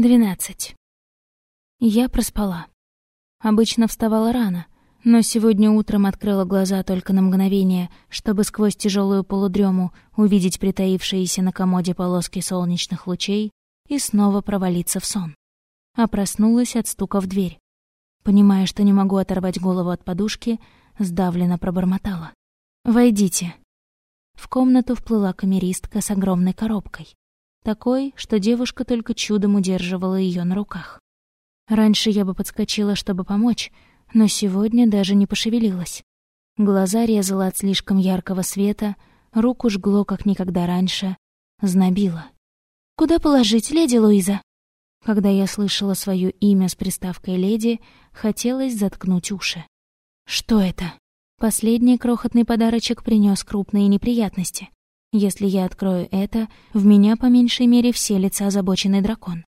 Двенадцать. Я проспала. Обычно вставала рано, но сегодня утром открыла глаза только на мгновение, чтобы сквозь тяжелую полудрему увидеть притаившиеся на комоде полоски солнечных лучей и снова провалиться в сон. А проснулась от стука в дверь. Понимая, что не могу оторвать голову от подушки, сдавленно пробормотала. «Войдите». В комнату вплыла камеристка с огромной коробкой такой, что девушка только чудом удерживала ее на руках. Раньше я бы подскочила, чтобы помочь, но сегодня даже не пошевелилась. Глаза резала от слишком яркого света, руку жгло, как никогда раньше, знобило. «Куда положить, леди Луиза?» Когда я слышала свое имя с приставкой «леди», хотелось заткнуть уши. «Что это?» Последний крохотный подарочек принес крупные неприятности. Если я открою это, в меня по меньшей мере все лица озабоченный дракон.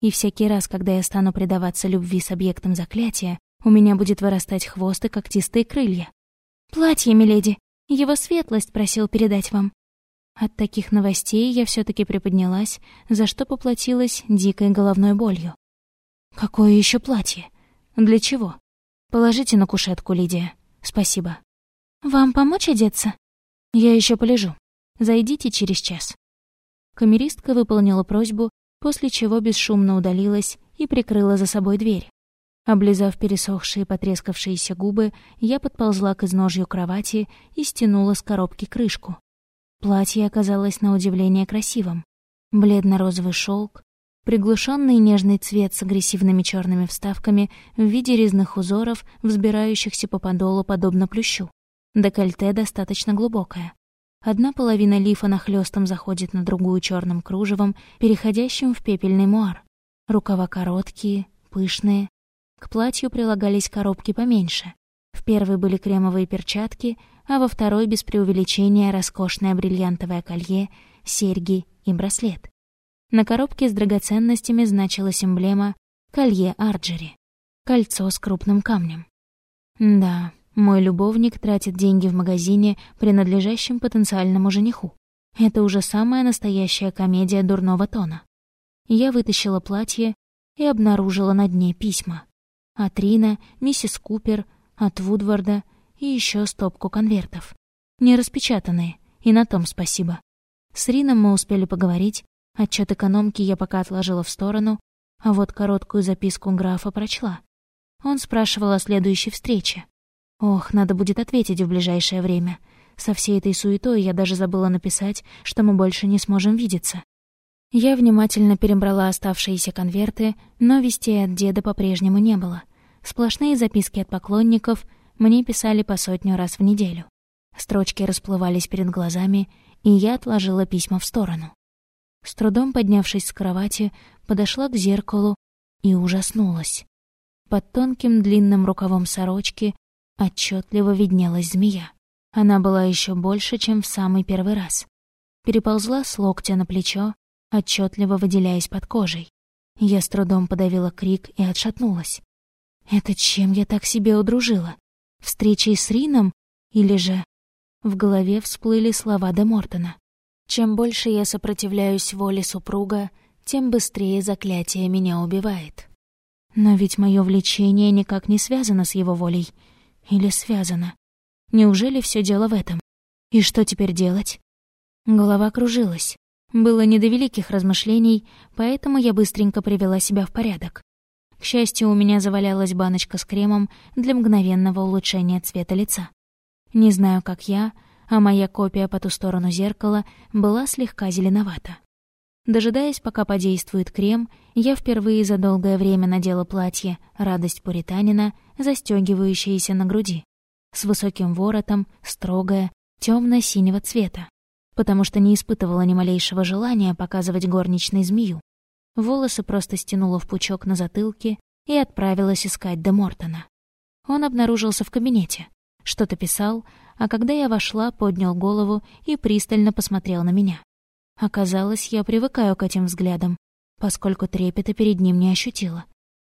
И всякий раз, когда я стану предаваться любви с объектом заклятия, у меня будет вырастать хвост и когтистые крылья. «Платье, миледи! Его светлость просил передать вам». От таких новостей я все таки приподнялась, за что поплатилась дикой головной болью. «Какое еще платье? Для чего? Положите на кушетку, Лидия. Спасибо». «Вам помочь одеться?» «Я еще полежу. Зайдите через час». Камеристка выполнила просьбу, после чего бесшумно удалилась и прикрыла за собой дверь. Облизав пересохшие потрескавшиеся губы, я подползла к изножью кровати и стянула с коробки крышку. Платье оказалось на удивление красивым. Бледно-розовый шелк, приглушенный нежный цвет с агрессивными черными вставками в виде резных узоров, взбирающихся по подолу подобно плющу. Декольте достаточно глубокое. Одна половина лифа нахлёстом заходит на другую черным кружевом, переходящим в пепельный муар. Рукава короткие, пышные. К платью прилагались коробки поменьше. В первой были кремовые перчатки, а во второй, без преувеличения, роскошное бриллиантовое колье, серьги и браслет. На коробке с драгоценностями значилась эмблема «Колье Арджери» — кольцо с крупным камнем. Да, мой любовник тратит деньги в магазине, принадлежащем потенциальному жениху. Это уже самая настоящая комедия дурного тона. Я вытащила платье и обнаружила на дне письма. От Рина, миссис Купер, от Вудварда и еще стопку конвертов. Не распечатанные, и на том спасибо. С Рином мы успели поговорить, отчет экономки я пока отложила в сторону, а вот короткую записку графа прочла. Он спрашивал о следующей встрече. Ох, надо будет ответить в ближайшее время. Со всей этой суетой я даже забыла написать, что мы больше не сможем видеться. Я внимательно перебрала оставшиеся конверты, но вестей от деда по-прежнему не было. Сплошные записки от поклонников мне писали по сотню раз в неделю. Строчки расплывались перед глазами, и я отложила письма в сторону. С трудом поднявшись с кровати, подошла к зеркалу и ужаснулась. Под тонким длинным рукавом сорочки Отчетливо виднелась змея. Она была еще больше, чем в самый первый раз. Переползла с локтя на плечо, отчетливо выделяясь под кожей. Я с трудом подавила крик и отшатнулась. Это чем я так себе удружила? Встречей с Рином? Или же... В голове всплыли слова де Мортона. Чем больше я сопротивляюсь воле супруга, тем быстрее заклятие меня убивает. Но ведь мое влечение никак не связано с его волей — или связано? Неужели все дело в этом? И что теперь делать? Голова кружилась. Было не до великих размышлений, поэтому я быстренько привела себя в порядок. К счастью, у меня завалялась баночка с кремом для мгновенного улучшения цвета лица. Не знаю, как я, а моя копия по ту сторону зеркала была слегка зеленовата. Дожидаясь, пока подействует крем, я впервые за долгое время надела платье «Радость пуританина», застегивающееся на груди, с высоким воротом, строгое, темно синего цвета, потому что не испытывала ни малейшего желания показывать горничной змею. Волосы просто стянула в пучок на затылке и отправилась искать Де Мортона. Он обнаружился в кабинете, что-то писал, а когда я вошла, поднял голову и пристально посмотрел на меня. Оказалось, я привыкаю к этим взглядам, поскольку трепета перед ним не ощутила.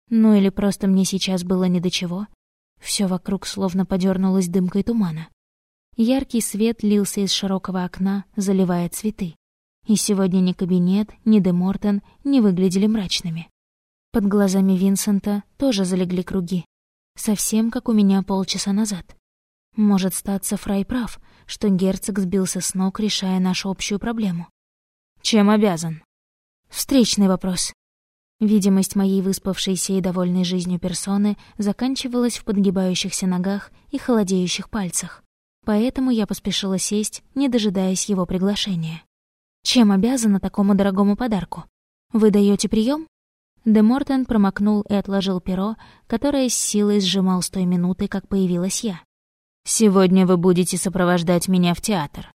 Ну или просто мне сейчас было не до чего. Все вокруг словно подернулось дымкой тумана. Яркий свет лился из широкого окна, заливая цветы. И сегодня ни кабинет, ни Де Мортон не выглядели мрачными. Под глазами Винсента тоже залегли круги. Совсем как у меня полчаса назад. Может статься Фрай прав, что герцог сбился с ног, решая нашу общую проблему. Чем обязан? Встречный вопрос. Видимость моей выспавшейся и довольной жизнью персоны заканчивалась в подгибающихся ногах и холодеющих пальцах. Поэтому я поспешила сесть, не дожидаясь его приглашения. Чем обязана такому дорогому подарку? Вы даете прием? Де Мортен промокнул и отложил перо, которое с силой сжимал с той минуты, как появилась я. «Сегодня вы будете сопровождать меня в театр».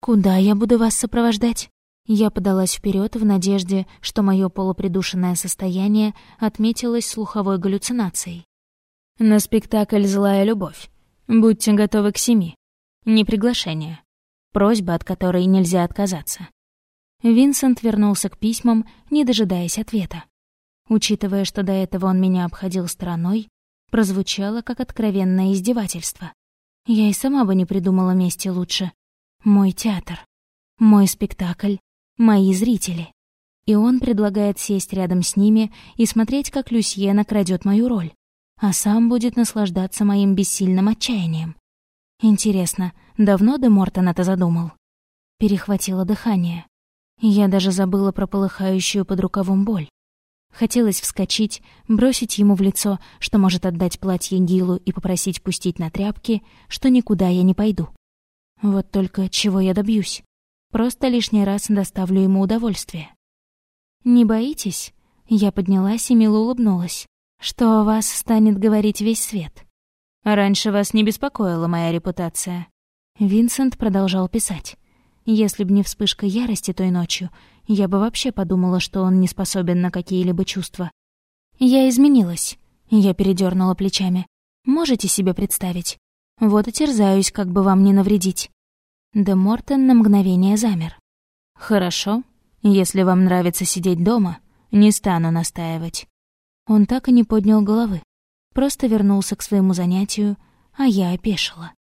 «Куда я буду вас сопровождать?» Я подалась вперед в надежде, что мое полупридушенное состояние отметилось слуховой галлюцинацией. «На спектакль «Злая любовь». Будьте готовы к семи. Не приглашение. Просьба, от которой нельзя отказаться». Винсент вернулся к письмам, не дожидаясь ответа. Учитывая, что до этого он меня обходил стороной, прозвучало как откровенное издевательство. Я и сама бы не придумала месте лучше. Мой театр. Мой спектакль. Мои зрители. И он предлагает сесть рядом с ними и смотреть, как Люсьена крадет мою роль, а сам будет наслаждаться моим бессильным отчаянием. Интересно, давно Де Мортон это задумал? Перехватило дыхание. Я даже забыла про полыхающую под рукавом боль. Хотелось вскочить, бросить ему в лицо, что может отдать платье Гилу и попросить пустить на тряпки, что никуда я не пойду. Вот только чего я добьюсь? Просто лишний раз доставлю ему удовольствие. «Не боитесь?» Я поднялась и мило улыбнулась. «Что о вас станет говорить весь свет?» «Раньше вас не беспокоила моя репутация». Винсент продолжал писать. Если б не вспышка ярости той ночью, я бы вообще подумала, что он не способен на какие-либо чувства. Я изменилась. Я передернула плечами. Можете себе представить? Вот и терзаюсь, как бы вам не навредить. Де Мортен на мгновение замер. «Хорошо. Если вам нравится сидеть дома, не стану настаивать». Он так и не поднял головы. Просто вернулся к своему занятию, а я опешила.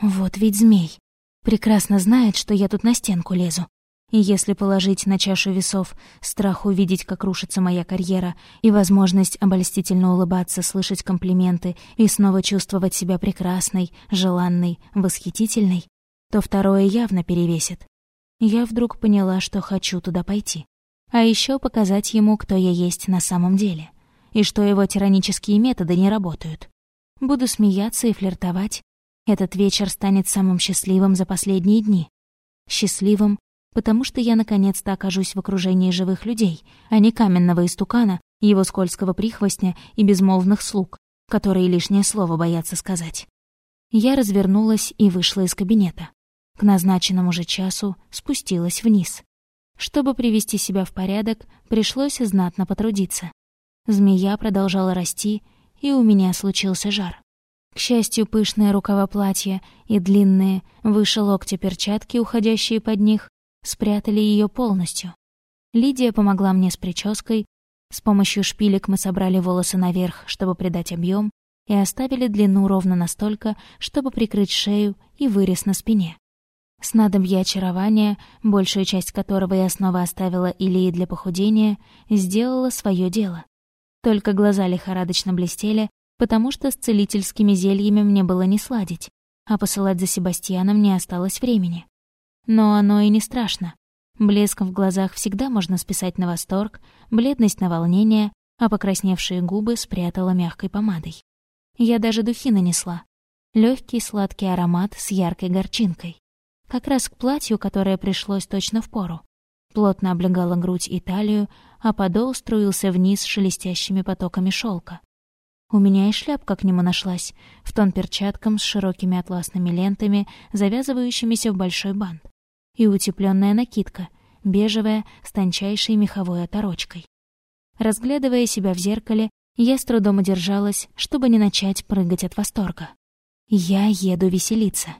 Вот ведь змей. Прекрасно знает, что я тут на стенку лезу. И если положить на чашу весов страх увидеть, как рушится моя карьера, и возможность обольстительно улыбаться, слышать комплименты и снова чувствовать себя прекрасной, желанной, восхитительной, то второе явно перевесит. Я вдруг поняла, что хочу туда пойти. А еще показать ему, кто я есть на самом деле, и что его тиранические методы не работают. Буду смеяться и флиртовать, этот вечер станет самым счастливым за последние дни. Счастливым, потому что я наконец-то окажусь в окружении живых людей, а не каменного истукана, его скользкого прихвостня и безмолвных слуг, которые лишнее слово боятся сказать. Я развернулась и вышла из кабинета. К назначенному же часу спустилась вниз. Чтобы привести себя в порядок, пришлось знатно потрудиться. Змея продолжала расти, и у меня случился жар. К счастью, пышные рукава платья и длинные, выше локтя перчатки, уходящие под них, спрятали ее полностью. Лидия помогла мне с прической. С помощью шпилек мы собрали волосы наверх, чтобы придать объем, и оставили длину ровно настолько, чтобы прикрыть шею и вырез на спине. Снадобье очарования, большую часть которого я снова оставила Илии для похудения, сделала свое дело. Только глаза лихорадочно блестели, потому что с целительскими зельями мне было не сладить, а посылать за Себастьяном не осталось времени. Но оно и не страшно. Блеск в глазах всегда можно списать на восторг, бледность на волнение, а покрасневшие губы спрятала мягкой помадой. Я даже духи нанесла. Легкий сладкий аромат с яркой горчинкой. Как раз к платью, которое пришлось точно в пору. Плотно облегала грудь и талию, а подол струился вниз шелестящими потоками шелка. У меня и шляпка к нему нашлась, в тон перчаткам с широкими атласными лентами, завязывающимися в большой бант. И утепленная накидка, бежевая, с тончайшей меховой оторочкой. Разглядывая себя в зеркале, я с трудом удержалась, чтобы не начать прыгать от восторга. Я еду веселиться.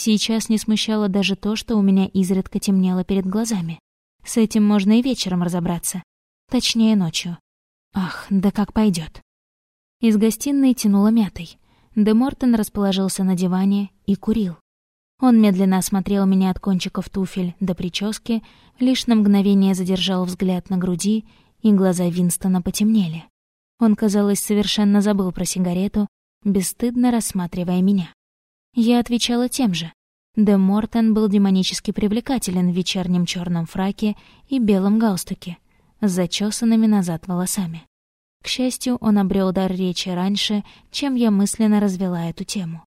Сейчас не смущало даже то, что у меня изредка темнело перед глазами. С этим можно и вечером разобраться. Точнее, ночью. Ах, да как пойдет. Из гостиной тянуло мятой. Де Мортон расположился на диване и курил. Он медленно осмотрел меня от кончиков туфель до прически, лишь на мгновение задержал взгляд на груди и глаза Винстона потемнели. Он, казалось, совершенно забыл про сигарету, бесстыдно рассматривая меня. Я отвечала тем же. Де Мортон был демонически привлекателен в вечернем черном фраке и белом галстуке, с зачесанными назад волосами. К счастью, он обрел дар речи раньше, чем я мысленно развела эту тему.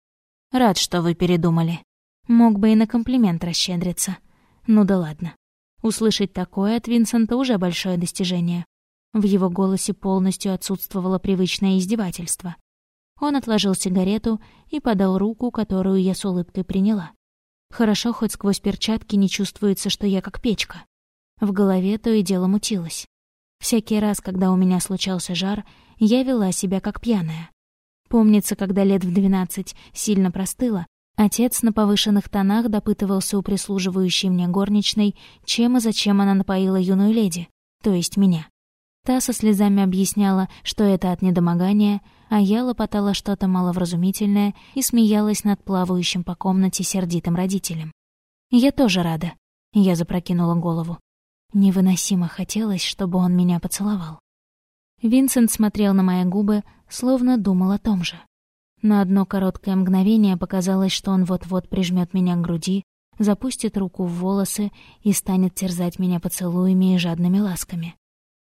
«Рад, что вы передумали. Мог бы и на комплимент расщедриться. Ну да ладно. Услышать такое от Винсента уже большое достижение. В его голосе полностью отсутствовало привычное издевательство. Он отложил сигарету и подал руку, которую я с улыбкой приняла. Хорошо, хоть сквозь перчатки не чувствуется, что я как печка. В голове то и дело мутилось. Всякий раз, когда у меня случался жар, я вела себя как пьяная. Помнится, когда лет в двенадцать сильно простыла, отец на повышенных тонах допытывался у прислуживающей мне горничной, чем и зачем она напоила юную леди, то есть меня. Та со слезами объясняла, что это от недомогания, а я лопотала что-то маловразумительное и смеялась над плавающим по комнате сердитым родителем. «Я тоже рада», — я запрокинула голову. Невыносимо хотелось, чтобы он меня поцеловал. Винсент смотрел на мои губы, словно думал о том же. На одно короткое мгновение показалось, что он вот-вот прижмет меня к груди, запустит руку в волосы и станет терзать меня поцелуями и жадными ласками.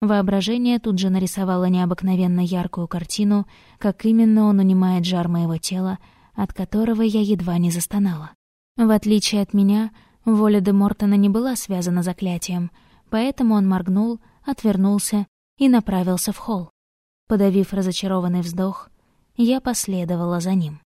Воображение тут же нарисовало необыкновенно яркую картину, как именно он унимает жар моего тела, от которого я едва не застонала. В отличие от меня, воля де Мортона не была связана заклятием, поэтому он моргнул, отвернулся и направился в холл. Подавив разочарованный вздох, я последовала за ним.